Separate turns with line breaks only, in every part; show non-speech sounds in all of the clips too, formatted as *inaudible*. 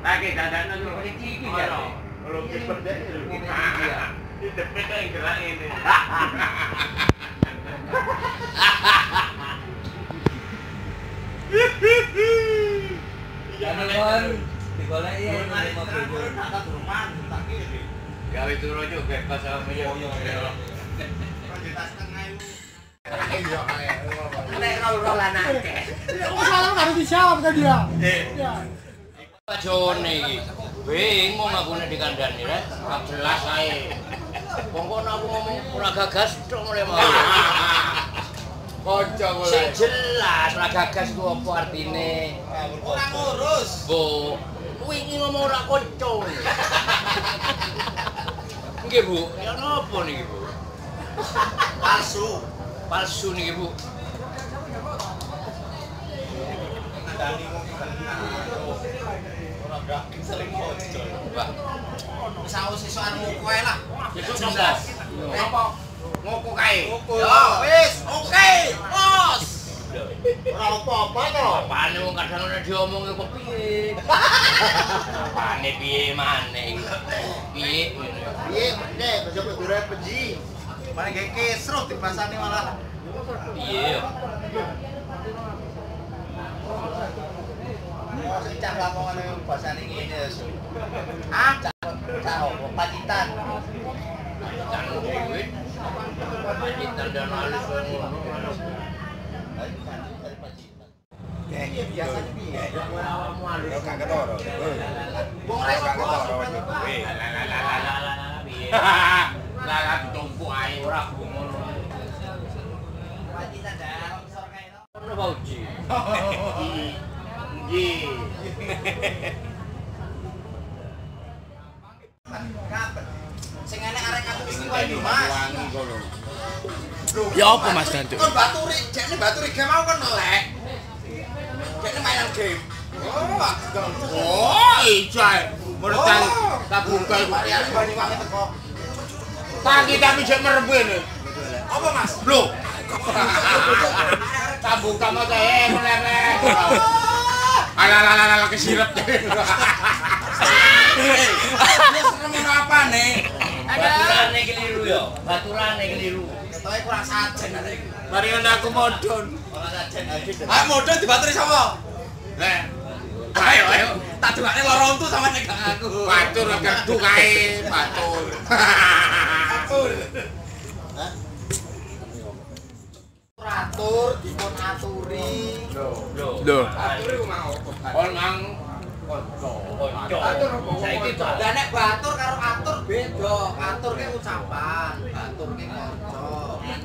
Lagi ya.
Kalau seperti itu.
Ini depet yang gerak ini.
Anu kon digoleki ya
Gawe turu pas sama yo. Nek kalau lanake.
Salam harus dijawab kan dia. Ya.
Jone iki. Bingung aku nek dikandani rek. Gak jelas ae. Wong kono aku ngomong ora gagas tok mulai mau.
Kocok
Sing jelas ora gagas ku apa artine?
Ora ngurus.
Bu, wingi ngomong ora kocok. Nggih, Bu. Ya napa niki, Bu? *laughs*
Palsu.
Palsu niki, Bu.
Dani mau Ora gak sering kocok.
Pak.
Wis aus isokan ae lah.
Jelas.
Apa?
Kae.
Wis, oke. Bos. Ora apa-apa to.
Apane wong kadang nek diomong kok piye? Apane piye maneh iki? Piye?
Piye meneh besok dure penji. Paling gak kesrut dibasani malah.
Piye yo?
Masih cah lamongan yang basani ngene ya, Su. Ah, cah cah opo pacitan.
Kan duit. Pacitan dan halus ngono.
Hehehehe Ya
apa Mas Dantuk?
Kon baturi, jekne baturi game mau kan melek. Jekne mainan game. Oh,
Oh, iya. Mertan kabuka iku.
Varian Banyuwangi teko.
Tangi tapi jek merbene.
Apa, Mas?
Lho. *laughs* Kabuka mau teh meleleh. Alah-alah kesirep. *laughs*
Ini serem apa nih?
Baturane keliru yo. Baturane keliru.
Ketoke kurang sajen arek iki.
Mari aku modon.
Ora sajen. Ah, modal dibaturi sapa?
Lah. Ayo ayo.
Tak dungane loro untu sama nek gak aku.
Batur gerdu kae, batur.
Atur. Atur dipun aturi.
Lho.
Batur iku mau. Kon mang konco. Konco. Saiki to.
Lah nek batur karo atur beda. Atur ki ucapan, batur ki kanca.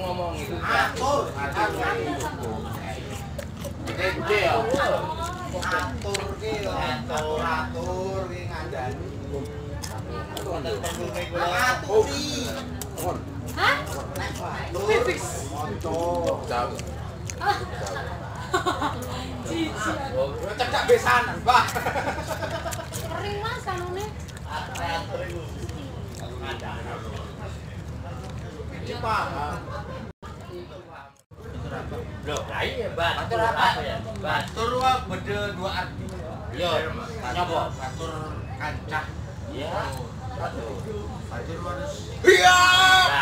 Ngomong itu.
Atur, atur.
Gede ya.
Atur ki atur, atur ki ngandani. Aturi.
Hah? Fix.
Kanca.
Cici.
Cedak besanan, Mbah.
Kering Mas kanune.
Iki paham.
Iya batur apa ya? Batur.
Wa beda dua arti.
Yo, nyapa?
Batur kancah.
Iya. Batur.
Batur harus. Iya.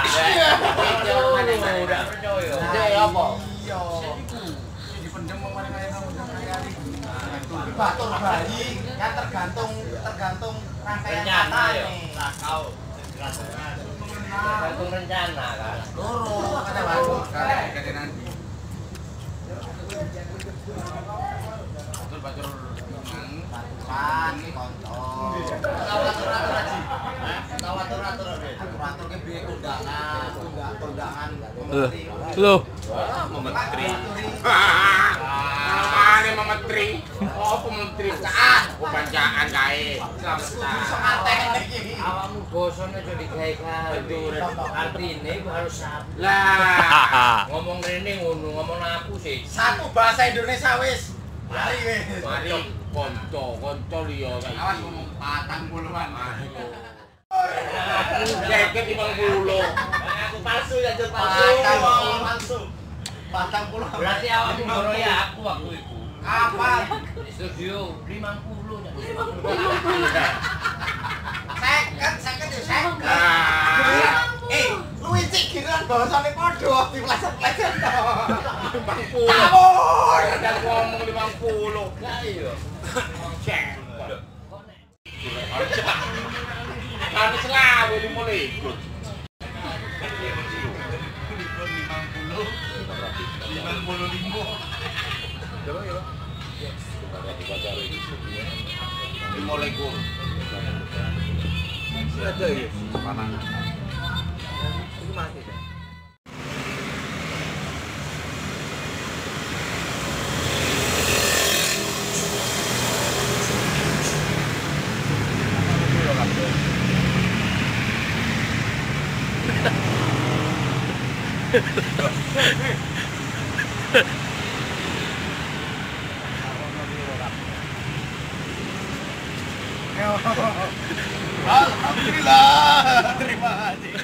Iya. Udah percaya. Iya apa?
Iya. Dipendem kemarin-kemarin kamu Batur bayi kan tergantung tergantung rangkaian
Rencana ya.
katane.
Kau. Tergantung rencana kan.
Loro kata. Kata nanti.
Batur batur.
Konco.
Batur
ke kondangan, kondangan.
Loh.
Menteri. *laughs* *laughs*
Memetri? Oh, pementri saat kebancaan kae.
Awakmu bosan aja digawe gawe. Artine iku harus sabar.
Lah,
Ngomong rene ngono, ngomong aku sih.
Satu bahasa Indonesia wis. Mari wis.
mari konco, konco liya saiki.
Awas ngomong patang puluhan.
Jaket 50.
Aku palsu ya, palsu. Palsu. Patang puluhan.
Berarti awakmu ngoro ya aku waktu itu.
Kapan?
Studio 50 50
50. seket ya seket Eh, lu incik giran bahasanya kodoh Di pleset-pleset dong
50
Tawur
Gak ngomong 50
Gak iya
Cepat Cepat Cepat Cepat Cepat Cepat Cepat
Ini
molekul. Ada
ya, Panang. Ini mati. Ha ha ha.
Alhamdulillah,
terima kasih.